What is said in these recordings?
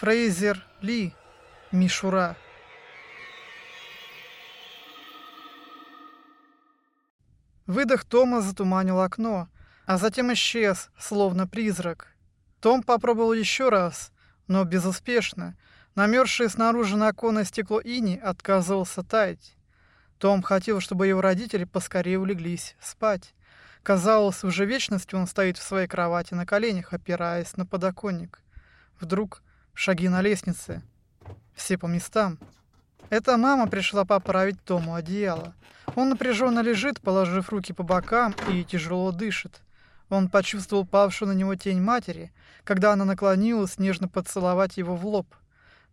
Фрейзер Ли. Мишура. Выдох Тома затуманил окно, а затем исчез, словно призрак. Том попробовал еще раз, но безуспешно. Намерзшее снаружи на оконное стекло ини отказывался таять. Том хотел, чтобы его родители поскорее улеглись спать. Казалось, уже вечность он стоит в своей кровати на коленях, опираясь на подоконник. Вдруг шаги на лестнице. Все по местам. Это мама пришла поправить Тому одеяло. Он напряженно лежит, положив руки по бокам и тяжело дышит. Он почувствовал павшую на него тень матери, когда она наклонилась нежно поцеловать его в лоб.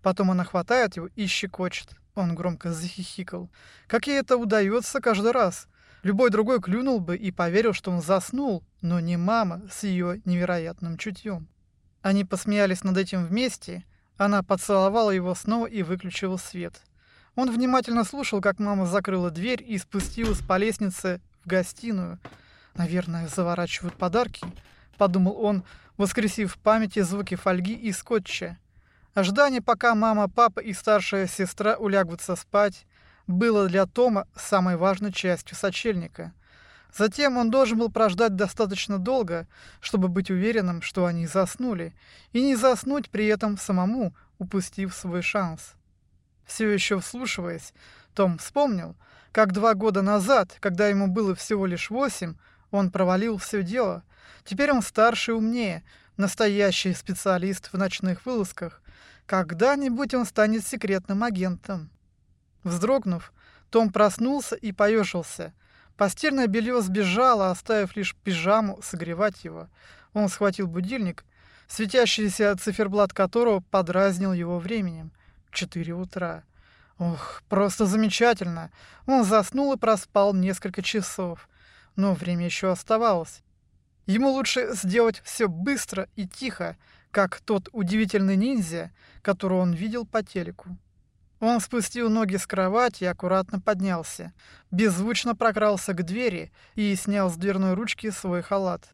Потом она хватает его и щекочет. Он громко захихикал. Как ей это удается каждый раз? Любой другой клюнул бы и поверил, что он заснул, но не мама с ее невероятным чутьем. Они посмеялись над этим вместе. Она поцеловала его снова и выключила свет. Он внимательно слушал, как мама закрыла дверь и спустилась по лестнице в гостиную. «Наверное, заворачивают подарки», — подумал он, воскресив в памяти звуки фольги и скотча. Ожидание, пока мама, папа и старшая сестра улягутся спать, было для Тома самой важной частью сочельника. Затем он должен был прождать достаточно долго, чтобы быть уверенным, что они заснули, и не заснуть при этом самому, упустив свой шанс. Все еще вслушиваясь, Том вспомнил, как два года назад, когда ему было всего лишь восемь, он провалил все дело. Теперь он старше и умнее, настоящий специалист в ночных вылазках, когда-нибудь он станет секретным агентом. Вздрогнув, Том проснулся и поежился. Постельное белье сбежало, оставив лишь пижаму согревать его. Он схватил будильник, светящийся циферблат которого подразнил его временем. Четыре утра. Ох, просто замечательно. Он заснул и проспал несколько часов. Но время еще оставалось. Ему лучше сделать все быстро и тихо, как тот удивительный ниндзя, которого он видел по телеку. Он спустил ноги с кровати и аккуратно поднялся, беззвучно прокрался к двери и снял с дверной ручки свой халат.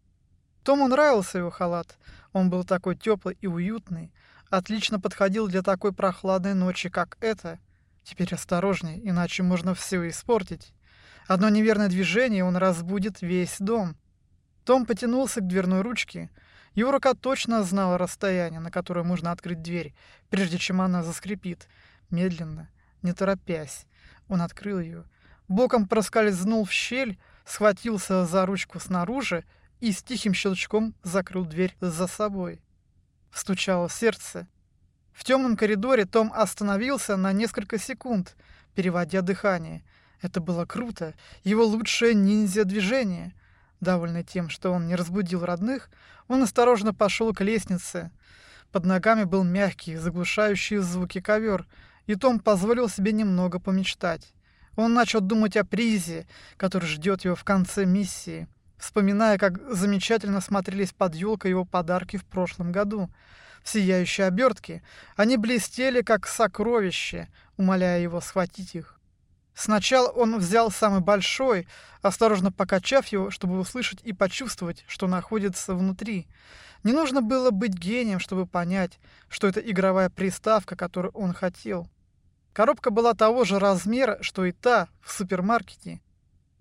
Тому нравился его халат. Он был такой теплый и уютный, отлично подходил для такой прохладной ночи, как эта. Теперь осторожней, иначе можно все испортить. Одно неверное движение, он разбудит весь дом. Том потянулся к дверной ручке, его рука точно знала расстояние, на которое можно открыть дверь, прежде чем она заскрипит. Медленно, не торопясь, он открыл ее. Боком проскользнул в щель, схватился за ручку снаружи и с тихим щелчком закрыл дверь за собой. Стучало сердце. В темном коридоре Том остановился на несколько секунд, переводя дыхание. Это было круто, его лучшее ниндзя-движение — Довольный тем, что он не разбудил родных, он осторожно пошел к лестнице. Под ногами был мягкий, заглушающий звуки ковер, и Том позволил себе немного помечтать. Он начал думать о призе, который ждет его в конце миссии, вспоминая, как замечательно смотрелись под елкой его подарки в прошлом году. В сияющей обертке они блестели, как сокровища, умоляя его схватить их. Сначала он взял самый большой, осторожно покачав его, чтобы услышать и почувствовать, что находится внутри. Не нужно было быть гением, чтобы понять, что это игровая приставка, которую он хотел. Коробка была того же размера, что и та в супермаркете.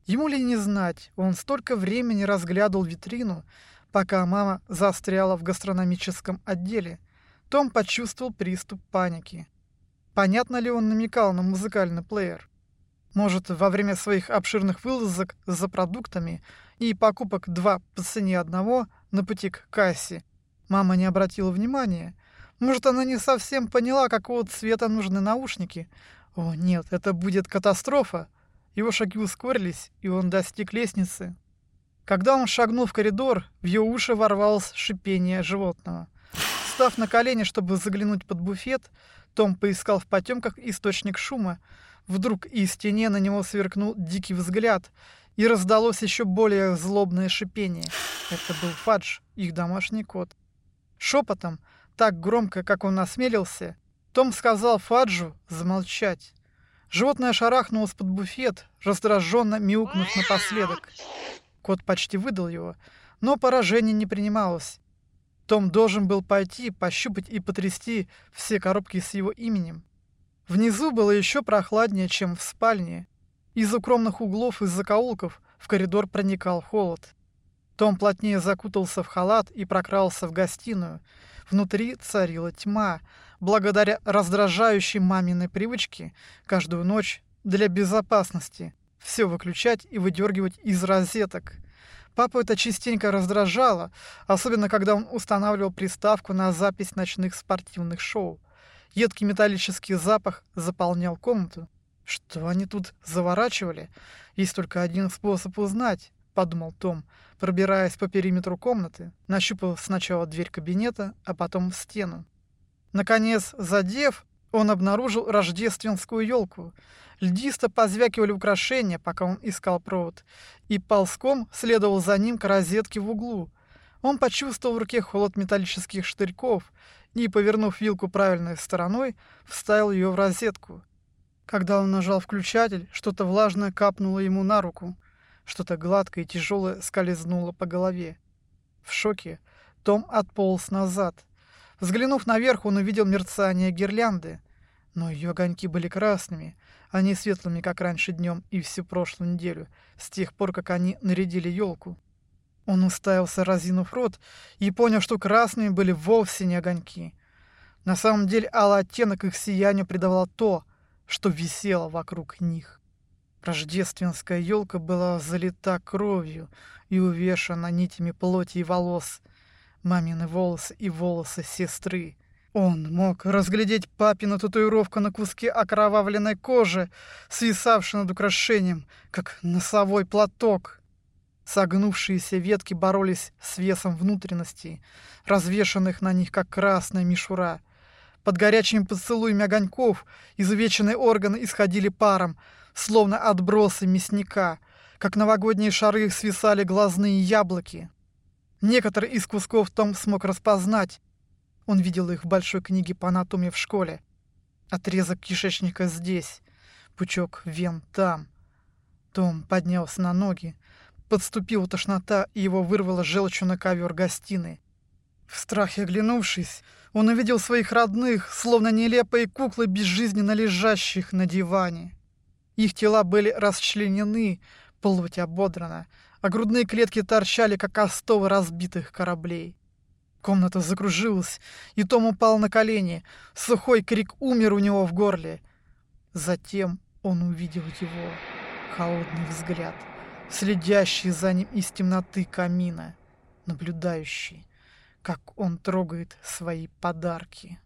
Ему ли не знать, он столько времени разглядывал витрину, пока мама застряла в гастрономическом отделе. Том почувствовал приступ паники. Понятно ли он намекал на музыкальный плеер? Может, во время своих обширных вылазок за продуктами и покупок два по цене одного на пути к кассе мама не обратила внимания? Может, она не совсем поняла, какого цвета нужны наушники? О, нет, это будет катастрофа. Его шаги ускорились, и он достиг лестницы. Когда он шагнул в коридор, в ее уши ворвалось шипение животного. Став на колени, чтобы заглянуть под буфет, том поискал в потемках источник шума, Вдруг из стене на него сверкнул дикий взгляд, и раздалось еще более злобное шипение. Это был Фадж, их домашний кот. Шепотом, так громко, как он осмелился, том сказал Фаджу замолчать. Животное шарахнулось под буфет, раздраженно мяукнув напоследок. Кот почти выдал его, но поражение не принималось. Том должен был пойти, пощупать и потрясти все коробки с его именем. Внизу было еще прохладнее, чем в спальне. Из укромных углов и закоулков в коридор проникал холод. Том плотнее закутался в халат и прокрался в гостиную. Внутри царила тьма, благодаря раздражающей маминой привычке каждую ночь для безопасности все выключать и выдергивать из розеток. Папу это частенько раздражало, особенно когда он устанавливал приставку на запись ночных спортивных шоу. Едкий металлический запах заполнял комнату. Что они тут заворачивали? Есть только один способ узнать, подумал Том, пробираясь по периметру комнаты, нащупал сначала дверь кабинета, а потом стену. Наконец, задев, он обнаружил рождественскую елку. Льдисто позвякивали украшения, пока он искал провод, и ползком следовал за ним к розетке в углу. Он почувствовал в руке холод металлических штырьков и, повернув вилку правильной стороной, вставил ее в розетку. Когда он нажал включатель, что-то влажное капнуло ему на руку. Что-то гладкое и тяжелое скользнуло по голове. В шоке Том отполз назад. Взглянув наверх, он увидел мерцание гирлянды. Но ее огоньки были красными, а не светлыми, как раньше днем и всю прошлую неделю, с тех пор, как они нарядили елку. Он уставился, разинув рот, и понял, что красными были вовсе не огоньки. На самом деле алый оттенок их сиянию придавало то, что висело вокруг них. Рождественская елка была залита кровью и увешана нитями плоти и волос, мамины волосы и волосы сестры. Он мог разглядеть папину татуировку на куске окровавленной кожи, свисавшей над украшением, как носовой платок. Согнувшиеся ветки боролись с весом внутренностей, развешанных на них, как красная мишура. Под горячими поцелуями огоньков изувеченные органы исходили паром, словно отбросы мясника, как новогодние шары свисали глазные яблоки. Некоторые из кусков Том смог распознать, он видел их в большой книге по анатомии в школе. Отрезок кишечника здесь, пучок вен там. Том поднялся на ноги. Подступила тошнота, и его вырвало желчью на ковер гостиной. В страхе оглянувшись, он увидел своих родных, словно нелепые куклы, безжизненно лежащих на диване. Их тела были расчленены, плоть ободрана, а грудные клетки торчали, как остовы разбитых кораблей. Комната закружилась, и Том упал на колени. Сухой крик умер у него в горле. Затем он увидел его холодный взгляд, следящий за ним из темноты камина, наблюдающий, как он трогает свои подарки.